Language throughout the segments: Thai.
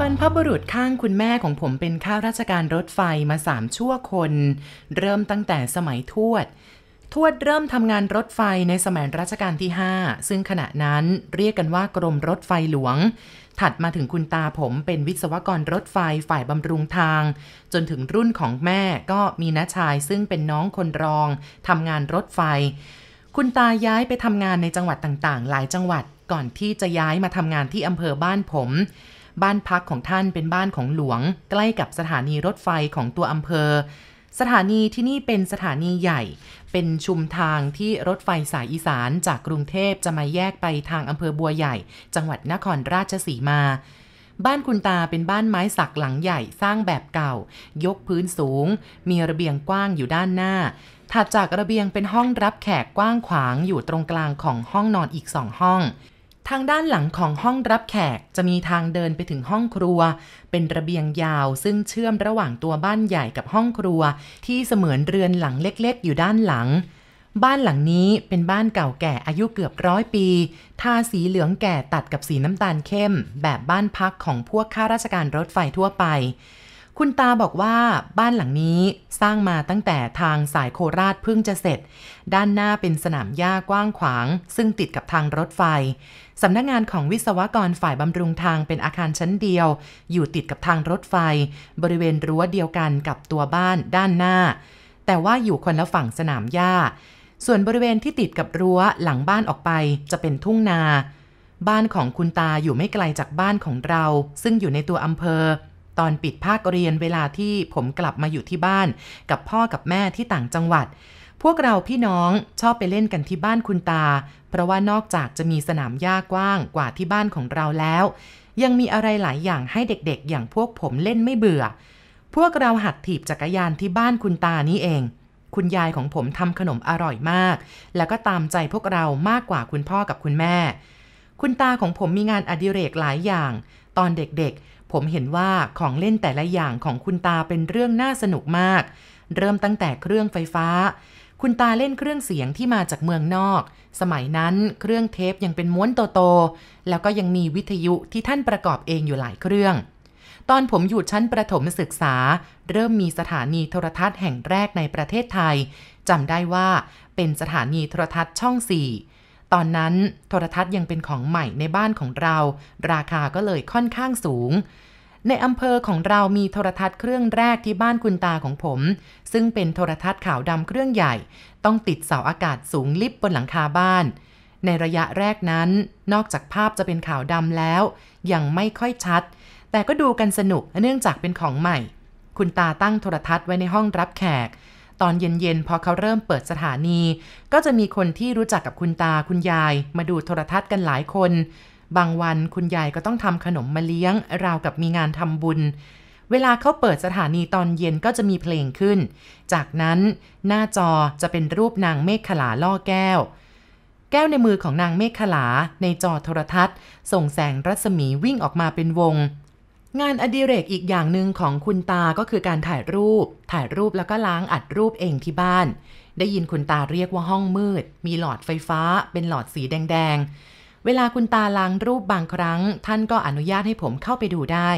บรรพบุรุษข้างคุณแม่ของผมเป็นข้าราชการรถไฟมาสามชั่วคน เริ่มตั้งแต่สมัยทวด ทวดเริ่มทำงานรถไฟในสมัยรัชกาลที่ 5 ซึ่งขณะนั้นเรียกกันว่ากรมรถไฟหลวง ถัดมาถึงคุณตาผมเป็นวิศวกรรถไฟฝ่ายบำรุงทาง จนถึงรุ่นของแม่ก็มีน้าชายซึ่งเป็นน้องคนรองทำงานรถไฟ คุณตาย้ายไปทำงานในจังหวัดต่างๆ หลายจังหวัดก่อนที่จะย้ายมาทำงานที่อำเภอบ้านผม บ้านพักของท่านเป็นบ้านของหลวง ใกล้กับสถานีรถไฟของตัวอำเภอ สถานีที่นี่เป็นสถานีใหญ่ เป็นชุมทางที่รถไฟสายอีสานจากกรุงเทพจะมาแยกไปทางอำเภอบัวใหญ่ จังหวัดนครราชสีมาบ้านคุณตาเป็นบ้านไม้สักหลังใหญ่สร้างแบบเก่า ยกพื้นสูง มีระเบียงกว้างอยู่ด้านหน้า ถัดจากระเบียงเป็นห้องรับแขกกว้างขวางอยู่ตรงกลางของห้องนอนอีกสองห้อง ทางด้านหลังของห้องรับแขกจะมีทางเดินไปถึงห้องครัว เป็นระเบียงยาวซึ่งเชื่อมระหว่างตัวบ้านใหญ่กับห้องครัว ที่เสมือนเรือนหลังเล็กๆ อยู่ด้านหลัง บ้านหลังนี้เป็นบ้านเก่าแก่อายุเกือบร้อยปี ทาสีเหลืองแก่ตัดกับสีน้ำตาลเข้ม แบบบ้านพักของพวกข้าราชการรถไฟทั่วไป คุณตาบอกว่าบ้านหลังนี้สร้างมาตั้งแต่ทางสายโคราชเพิ่งจะเสร็จ ด้านหน้าเป็นสนามหญ้ากว้างขวาง ซึ่งติดกับทางรถไฟสำนักงานของวิศวกรฝ่ายบำรุงทางเป็นอาคารชั้นเดียว อยู่ติดกับทางรถไฟ บริเวณรั้วเดียวกันกับตัวบ้านด้านหน้า แต่ว่าอยู่คนละฝั่งสนามหญ้า ส่วนบริเวณที่ติดกับรั้วหลังบ้านออกไปจะเป็นทุ่งนา บ้านของคุณตาอยู่ไม่ไกลจากบ้านของเรา ซึ่งอยู่ในตัวอำเภอ ตอนปิดภาคเรียนเวลาที่ผมกลับมาอยู่ที่บ้าน กับพ่อกับแม่ที่ต่างจังหวัด พวกเราพี่น้องชอบไปเล่นกันที่บ้านคุณตา เพราะว่านอกจากจะมีสนามหญ้ากว้างกว่าที่บ้านของเราแล้ว ยังมีอะไรหลายอย่างให้เด็กๆ อย่างพวกผมเล่นไม่เบื่อ พวกเราหัดถีบจักรยานที่บ้านคุณตานี้เองคุณยายของผมทำขนมอร่อยมาก แล้วก็ตามใจพวกเรามากกว่าคุณพ่อกับคุณแม่ คุณตาของผมมีงานอดิเรกหลายอย่าง ตอนเด็กๆ ผมเห็นว่าของเล่นแต่ละอย่างของคุณตาเป็นเรื่องน่าสนุกมาก เริ่มตั้งแต่เครื่องไฟฟ้า คุณตาเล่นเครื่องเสียงที่มาจากเมืองนอก สมัยนั้นเครื่องเทปยังเป็นม้วนโตๆ แล้วก็ยังมีวิทยุที่ท่านประกอบเองอยู่หลายเครื่อง ตอนผมอยู่ชั้นประถมศึกษา เริ่มมีสถานีโทรทัศน์แห่งแรกในประเทศไทยจำได้ว่าเป็นสถานีโทรทัศน์ช่อง4 ตอนนั้นโทรทัศน์ยังเป็นของใหม่ในบ้านของเรา ราคาก็เลยค่อนข้างสูง ในอำเภอของเรามีโทรทัศน์เครื่องแรกที่บ้านคุณตาของผม ซึ่งเป็นโทรทัศน์ขาวดำเครื่องใหญ่ ต้องติดเสาอากาศสูงลิบบนหลังคาบ้าน ในระยะแรกนั้น นอกจากภาพจะเป็นขาวดำแล้ว ยังไม่ค่อยชัด แต่ก็ดูกันสนุกเนื่องจากเป็นของใหม่ คุณตาตั้งโทรทัศน์ไว้ในห้องรับแขก ตอนเย็นๆ พอเขาเริ่มเปิดสถานี ก็จะมีคนที่รู้จักกับคุณตาคุณยาย มาดูโทรทัศน์กันหลายคน บางวันคุณยายก็ต้องทำขนมมาเลี้ยง ราวกับมีงานทำบุญ เวลาเขาเปิดสถานีตอนเย็นก็จะมีเพลงขึ้น จากนั้นหน้าจอจะเป็นรูปนางเมฆขลาล่อแก้ว แก้วในมือของนางเมฆขลาในจอโทรทัศน์ ส่งแสงรัศมีวิ่งออกมาเป็นวง งานอดิเรกอีกอย่างหนึ่งของคุณตาก็คือการถ่ายรูป ถ่ายรูปแล้วก็ล้างอัดรูปเองที่บ้าน ได้ยินคุณตาเรียกว่าห้องมืด มีหลอดไฟฟ้า เป็นหลอดสีแดง ๆ เวลาคุณตาล้างรูปบางครั้ง ท่านก็อนุญาตให้ผมเข้าไปดูได้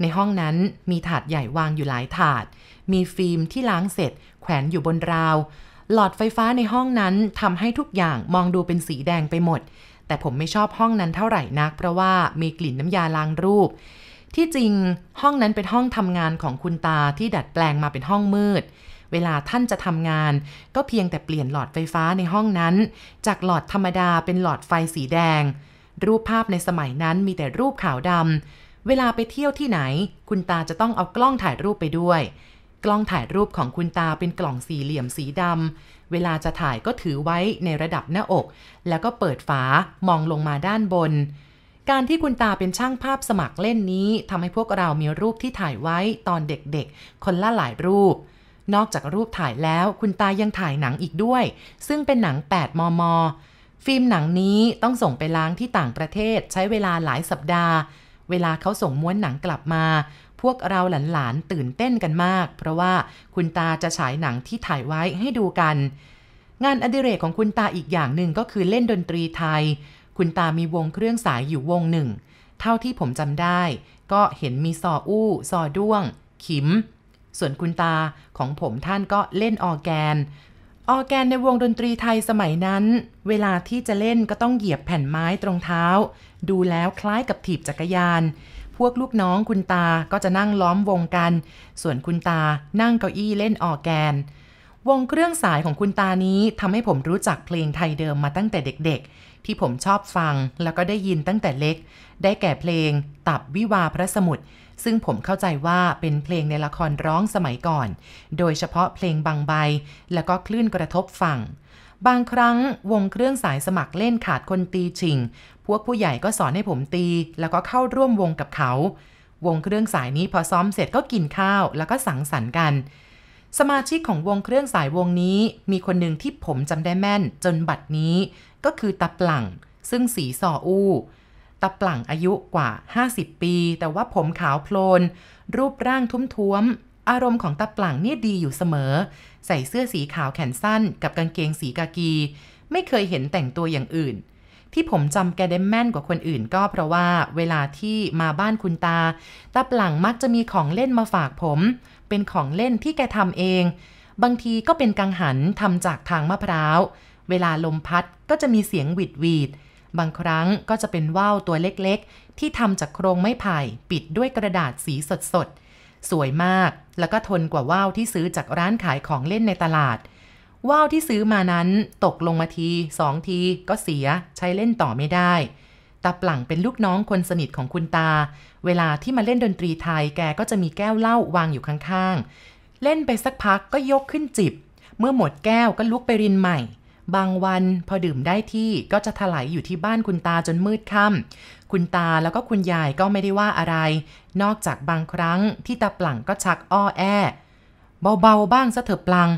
ในห้องนั้นมีถาดใหญ่วางอยู่หลายถาด มีฟิล์มที่ล้างเสร็จ แขวนอยู่บนราว หลอดไฟฟ้าในห้องนั้นทำให้ทุกอย่างมองดูเป็นสีแดงไปหมด แต่ผมไม่ชอบห้องนั้นเท่าไหร่นัก เพราะว่ามีกลิ่นน้ำยาล้างรูป ที่จริงห้องนั้นเป็นห้องทำงานของคุณตาที่ดัดแปลงมาเป็นห้องมืด เวลาท่านจะทำงาน ก็เพียงแต่เปลี่ยนหลอดไฟฟ้าในห้องนั้น จากหลอดธรรมดาเป็นหลอดไฟสีแดง รูปภาพในสมัยนั้นมีแต่รูปขาวดำเวลาไปเที่ยวที่ไหน คุณตาจะต้องเอากล้องถ่ายรูปไปด้วย กล้องถ่ายรูปของคุณตาเป็นกล่องสี่เหลี่ยมสีดำเวลาจะถ่ายก็ถือไว้ในระดับหน้าอก แล้วก็เปิดฝามองลงมาด้านบน การที่คุณตาเป็นช่างภาพสมัครเล่นนี้ทำให้พวกเรามีรูปที่ถ่ายไว้ตอนเด็กๆ คนละหลายรูป นอกจากรูปถ่ายแล้วคุณตายังถ่ายหนังอีกด้วย ซึ่งเป็นหนัง 8 มม ฟิล์มหนังนี้ต้องส่งไปล้างที่ต่างประเทศใช้เวลาหลายสัปดาห์ เวลาเขาส่งม้วนหนังกลับมา พวกเราหลานๆตื่นเต้นกันมาก เพราะว่าคุณตาจะฉายหนังที่ถ่ายไว้ให้ดูกัน งานอดิเรกของคุณตาอีกอย่างหนึ่งก็คือเล่นดนตรีไทย คุณตามีวงเครื่องสายอยู่วงหนึ่ง เท่าที่ผมจำได้ ก็เห็นมีซออู้ซอด้วง ขิม ส่วนคุณตาของผมท่านก็เล่นออแกน ออแกนในวงดนตรีไทยสมัยนั้น เวลาที่จะเล่นก็ต้องเหยียบแผ่นไม้ตรงเท้า ดูแล้วคล้ายกับถีบจักรยาน พวกลูกน้องคุณตาก็จะนั่งล้อมวงกัน ส่วนคุณตานั่งเก้าอี้เล่นออแกนวงเครื่องสายของคุณตานี้ทำให้ผมรู้จักเพลงไทยเดิมมาตั้งแต่เด็ก ที่ผมชอบฟังแล้วก็ได้ยินตั้งแต่เล็ก ได้แก่เพลง ตับวิวาพระสมุทรซึ่งผมเข้าใจว่าเป็นเพลงในละครร้องสมัยก่อน โดยเฉพาะเพลงบางใบ แล้วก็คลื่นกระทบฝั่ง บางครั้งวงเครื่องสายสมัครเล่นขาดคนตีชิง พวกผู้ใหญ่ก็สอนให้ผมตี แล้วก็เข้าร่วมวงกับเขา วงเครื่องสายนี้พอซ้อมเสร็จก็กินข้าว แล้วก็สังสรรค์กัน สมาชิกของวงเครื่องสายวงนี้ มีคนหนึ่งที่ผมจำได้แม่นจนบัดนี้ ก็คือตาปลั่ง ซึ่งสีสออู้ตาปลั่งอายุกว่า 50 ปี แต่ว่าผมขาวโพลน รูปร่างทุ้มท้วมอารมณ์ของตาปลั่งเนี่ยดีอยู่เสมอ ใส่เสื้อสีขาวแขนสั้น กับกางเกงสีกากี ไม่เคยเห็นแต่งตัวอย่างอื่นที่ผมจำแกได้แม่นกว่าคนอื่นก็เพราะว่าเวลาที่มาบ้านคุณตา ตาปลังมักจะมีของเล่นมาฝากผม เป็นของเล่นที่แกทำเอง บางทีก็เป็นกังหันทำจากทางมะพร้าว เวลาลมพัดก็จะมีเสียงหวิดหวีด บางครั้งก็จะเป็นว่าวตัวเล็กๆ ที่ทำจากโครงไม้ไผ่ปิดด้วยกระดาษสีสดๆ สวยมาก แล้วก็ทนกว่าว่าวที่ซื้อจากร้านขายของเล่นในตลาด ว่าวที่ซื้อมานั้นตกลงมาทีสองทีก็เสียใช้เล่นต่อไม่ได้ ตาปลั่งเป็นลูกน้องคนสนิทของคุณตา เวลาที่มาเล่นดนตรีไทยแกก็จะมีแก้วเหล้าวางอยู่ข้างๆ เล่นไปสักพักก็ยกขึ้นจิบ เมื่อหมดแก้วก็ลุกไปรินใหม่ บางวันพอดื่มได้ที่ก็จะถลายอยู่ที่บ้านคุณตาจนมืดค่ำคุณตาแล้วก็คุณยายก็ไม่ได้ว่าอะไร นอกจากบางครั้งที่ตาปลั่งก็ชักอ้อแอเบาๆบ้างซะเถอะปลัง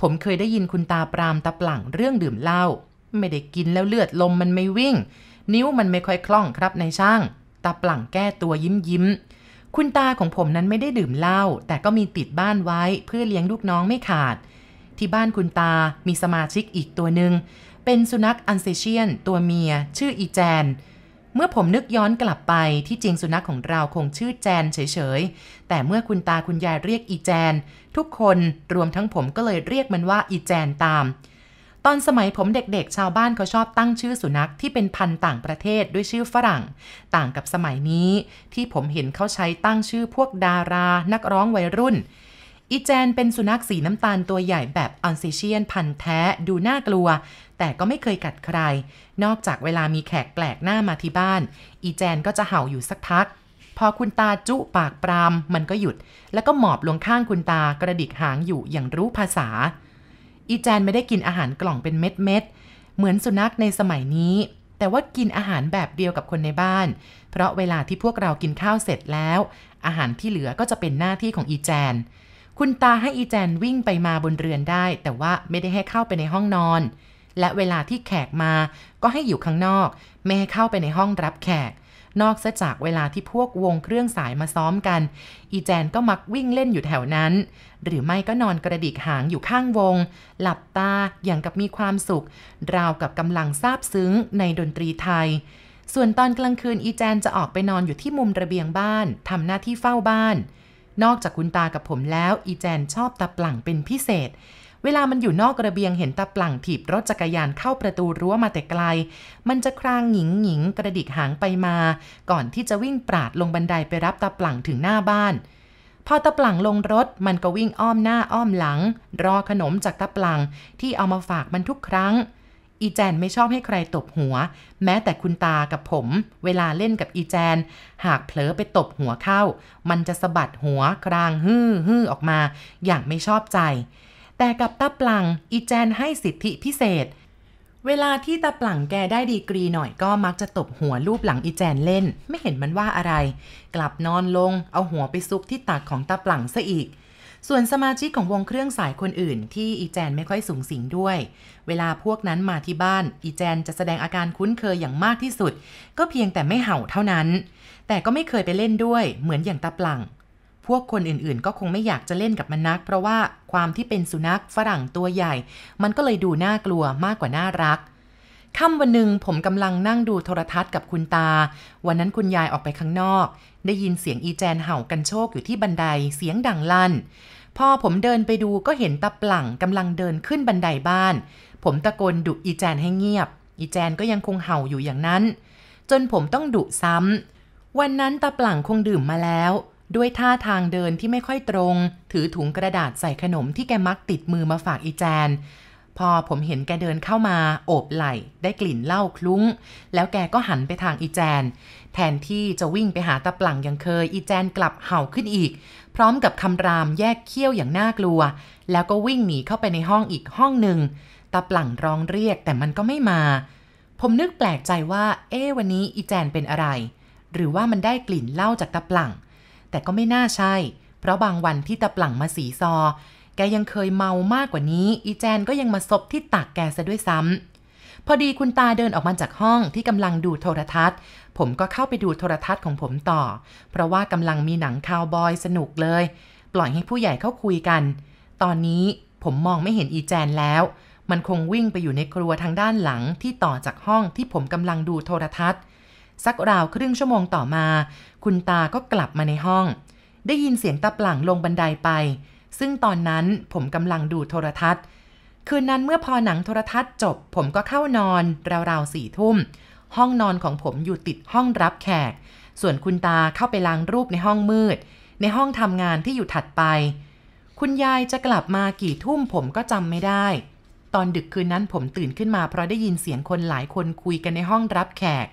ผมเคยได้ยินคุณตาปรามตาปลั่งเรื่องดื่มเหล้าไม่ได้กินแล้วเลือดลมมันไม่วิ่ง นิ้วมันไม่ค่อยคล่องครับนายช่าง ตาปลั่งแก้ตัวยิ้มยิ้ม คุณตาของผมนั้นไม่ได้ดื่มเหล้าแต่ก็มีติดบ้านไว้เพื่อเลี้ยงลูกน้องไม่ขาด ที่บ้านคุณตามีสมาชิกอีกตัวหนึ่งเป็นสุนัขอันเซเชียน ตัวเมีย ชื่ออีแจน เมื่อผมนึกย้อนกลับไปที่จริงสุนัขของเราคงชื่อแจนเฉยๆ แต่เมื่อคุณตาคุณยายเรียกอีแจน ทุกคนรวมทั้งผมก็เลยเรียกมันว่าอีแจนตาม ตอนสมัยผมเด็กๆ ชาวบ้านเขาชอบตั้งชื่อสุนัขที่เป็นพันธุ์ต่างประเทศด้วยชื่อฝรั่ง ต่างกับสมัยนี้ ที่ผมเห็นเขาใช้ตั้งชื่อพวกดารา นักร้องวัยรุ่น อีแจนเป็นสุนัขสีน้ำตาลตัวใหญ่แบบอันเซเชียนพันธุ์แท้ดูน่ากลัว แต่ก็ไม่เคยกัดใคร นอกจากเวลามีแขกแปลกหน้ามาที่บ้าน อีแจนก็จะเห่าอยู่สักพักพอคุณตาจุปากปราม มันก็หยุด แล้วก็หมอบลงข้างคุณตากระดิกหางอยู่อย่างรู้ภาษา อีแจนไม่ได้กินอาหารกล่องเป็นเม็ดเม็ดเหมือนสุนัขในสมัยนี้ แต่ว่ากินอาหารแบบเดียวกับคนในบ้าน เพราะเวลาที่พวกเรากินข้าวเสร็จแล้ว อาหารที่เหลือก็จะเป็นหน้าที่ของอีแจน คุณตาให้อีแจนวิ่งไปมาบนเรือนได้ แต่ว่าไม่ได้ให้เข้าไปในห้องนอน และเวลาที่แขกมาก็ให้อยู่ข้างนอก ไม่ให้เข้าไปในห้องรับแขก นอกจากเวลาที่พวกวงเครื่องสายมาซ้อมกัน อีแจนก็มักวิ่งเล่นอยู่แถวนั้น หรือไม่ก็นอนกระดิกหางอยู่ข้างวง หลับตาอย่างกับมีความสุข ราวกับกำลังซาบซึ้งในดนตรีไทย ส่วนตอนกลางคืนอีแจนจะออกไปนอนอยู่ที่มุมระเบียงบ้านทำหน้าที่เฝ้าบ้าน นอกจากคุณตากับผมแล้ว อีแจนชอบตาปลั่งเป็นพิเศษ เวลามันอยู่นอกระเบียงเห็นตาปลั่งถีบรถจักรยานเข้าประตูรั้วมาแต่ไกล มันจะครางหญิงหญิงกระดิกหางไปมา ก่อนที่จะวิ่งปราดลงบันไดไปรับตาปลั่งถึงหน้าบ้าน พอตาปลั่งลงรถมันก็วิ่งอ้อมหน้าอ้อมหลัง รอขนมจากตาปลั่งที่เอามาฝากมันทุกครั้งอีแจนไม่ชอบให้ใครตบหัว แม้แต่คุณตากับผม เวลาเล่นกับอีแจน หากเผลอไปตบหัวเข้า มันจะสะบัดหัวครางฮือฮือออกมา อย่างไม่ชอบใจ แต่กับตาปลังอีแจนให้สิทธิพิเศษ เวลาที่ตาปลังแกได้ดีกรีหน่อยก็มักจะตบหัวรูปหลังอีแจนเล่น ไม่เห็นมันว่าอะไร กลับนอนลง เอาหัวไปซุกที่ตักของตาปลังซะอีกส่วนสมาชิกของวงเครื่องสายคนอื่น ที่อีแจนไม่ค่อยสูงสิงด้วย เวลาพวกนั้นมาที่บ้าน อีแจนจะแสดงอาการคุ้นเคยอย่างมากที่สุด ก็เพียงแต่ไม่เห่าเท่านั้น แต่ก็ไม่เคยไปเล่นด้วย เหมือนอย่างตาปลั่ง พวกคนอื่นๆ ก็คงไม่อยากจะเล่นกับมันนัก เพราะว่าความที่เป็นสุนัขฝรั่งตัวใหญ่ มันก็เลยดูน่ากลัวมากกว่าน่ารักค่ำวันหนึ่งผมกำลังนั่งดูโทรทัศน์กับคุณตา วันนั้นคุณยายออกไปข้างนอก ได้ยินเสียงอีแจนเห่ากันโชคอยู่ที่บันไดเสียงดังลั่น พอผมเดินไปดูก็เห็นตาปลั่งกำลังเดินขึ้นบันไดบ้าน ผมตะโกนดุอีแจนให้เงียบ อีแจนก็ยังคงเห่าอยู่อย่างนั้น จนผมต้องดุซ้ำวันนั้นตาปลั่งคงดื่มมาแล้ว ด้วยท่าทางเดินที่ไม่ค่อยตรง ถือถุงกระดาษใส่ขนมที่แกมักติดมือมาฝากอีแจน พอผมเห็นแกเดินเข้ามา โอบไหล่ ได้กลิ่นเหล้าคลุ้ง แล้วแกก็หันไปทางอีแจน แทนที่จะวิ่งไปหาตาปลังอย่างเคย อีแจนกลับเห่าขึ้นอีก พร้อมกับคำรามแยกเขี้ยวอย่างน่ากลัว แล้วก็วิ่งหนีเข้าไปในห้องอีกห้องหนึ่งตาปลั่งร้องเรียกแต่มันก็ไม่มา ผมนึกแปลกใจว่า เอ๊วันนี้อีแจนเป็นอะไร หรือว่ามันได้กลิ่นเหล้าจากตาปลั่ง แต่ก็ไม่น่าใช่ เพราะบางวันที่ตาปลั่งมาสีซอ แกยังเคยเมามากกว่านี้ อีแจนก็ยังมาซบที่ตักแกซะด้วยซ้ำพอดีคุณตาเดินออกมาจากห้องที่กำลังดูโทรทัศน์ ผมก็เข้าไปดูโทรทัศน์ของผมต่อ เพราะว่ากำลังมีหนังคาวบอยสนุกเลย ปล่อยให้ผู้ใหญ่เข้าคุยกัน ตอนนี้ผมมองไม่เห็นอีแจนแล้ว มันคงวิ่งไปอยู่ในครัวทางด้านหลังที่ต่อจากห้องที่ผมกำลังดูโทรทัศน์ สักราวครึ่งชั่วโมงต่อมา คุณตาก็กลับมาในห้อง ได้ยินเสียงตาปลั่งลงบันไดไป ซึ่งตอนนั้นผมกำลังดูโทรทัศน์ คืนนั้นเมื่อพอหนังโทรทัศน์จบ ผมก็เข้านอน ราวๆสี่ทุ่ม ห้องนอนของผมอยู่ติดห้องรับแขก ส่วนคุณตาเข้าไปล้างรูปในห้องมืด ในห้องทำงานที่อยู่ถัดไป คุณยายจะกลับมากี่ทุ่มผมก็จำไม่ได้ตอนดึกคืนนั้นผมตื่นขึ้นมาเพราะได้ยินเสียงคนหลายคนคุยกันในห้องรับแขก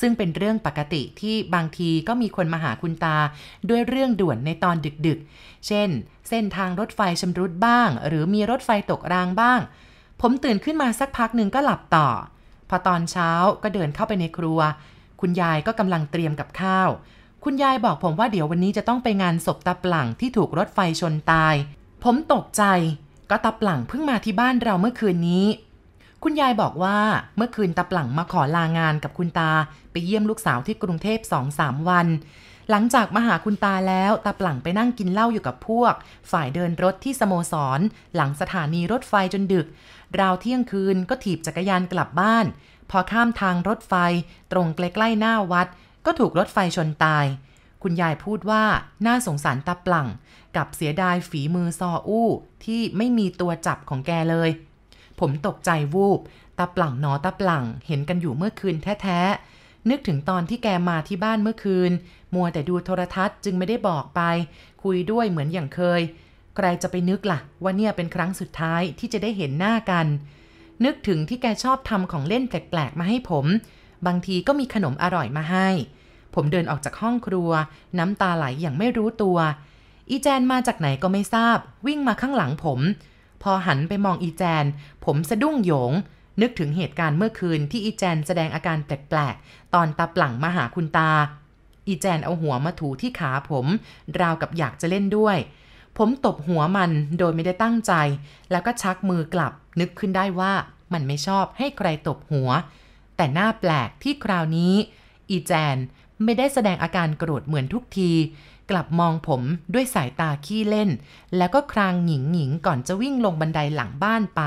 ซึ่งเป็นเรื่องปกติที่บางทีก็มีคนมาหาคุณตา ด้วยเรื่องด่วนในตอนดึกๆ เช่น เส้นทางรถไฟชำรุดบ้าง หรือมีรถไฟตกรางบ้าง ผมตื่นขึ้นมาสักพักหนึ่งก็หลับต่อ พอตอนเช้าก็เดินเข้าไปในครัว คุณยายก็กำลังเตรียมกับข้าว คุณยายบอกผมว่าเดี๋ยววันนี้จะต้องไปงานศพตาปลั่งที่ถูกรถไฟชนตาย ผมตกใจ ก็ตาปลั่งเพิ่งมาที่บ้านเราเมื่อคืนนี้ คุณยายบอกว่าเมื่อคืนตาปลังมาขอลางานกับคุณตา ไปเยี่ยมลูกสาวที่กรุงเทพสองสามวัน หลังจากมาหาคุณตาแล้วตาปลังไปนั่งกินเหล้าอยู่กับพวก ฝ่ายเดินรถที่สโมสร หลังสถานีรถไฟจนดึก ราวเที่ยงคืนก็ถีบจักรยานกลับบ้าน พอข้ามทางรถไฟ ตรงใกล้ๆหน้าวัด ก็ถูกรถไฟชนตาย คุณยายพูดว่าน่าสงสารตาปลังกับเสียดายฝีมือซออู้ที่ไม่มีตัวจับของแกเลย ผมตกใจวูบตาปลั่งนอตาปลั่งเห็นกันอยู่เมื่อคืนแท้ๆ นึกถึงตอนที่แกมาที่บ้านเมื่อคืน มัวแต่ดูโทรทัศน์จึงไม่ได้บอกไป คุยด้วยเหมือนอย่างเคย ใครจะไปนึกล่ะ ว่าเนี่ยเป็นครั้งสุดท้ายที่จะได้เห็นหน้ากัน นึกถึงที่แกชอบทำของเล่นแปลกๆมาให้ผม บางทีก็มีขนมอร่อยมาให้ ผมเดินออกจากห้องครัว น้ำตาไหลอย่างไม่รู้ตัว อีแจนมาจากไหนก็ไม่ทราบ วิ่งมาข้างหลังผมพอหันไปมองอีแจน ผมสะดุ้งโยง นึกถึงเหตุการณ์เมื่อคืนที่อีแจนแสดงอาการแปลกๆ ตอนตาปลั่งมาหาคุณตา อีแจนเอาหัวมาถูที่ขาผม ราวกับอยากจะเล่นด้วย ผมตบหัวมันโดยไม่ได้ตั้งใจ แล้วก็ชักมือกลับ นึกขึ้นได้ว่ามันไม่ชอบให้ใครตบหัว แต่หน้าแปลกที่คราวนี้ อีแจนไม่ได้แสดงอาการโกรธเหมือนทุกที กลับมองผมด้วยสายตาขี้เล่น แล้วก็ครางหญิงหญิงก่อนจะวิ่งลงบันไดหลังบ้านไป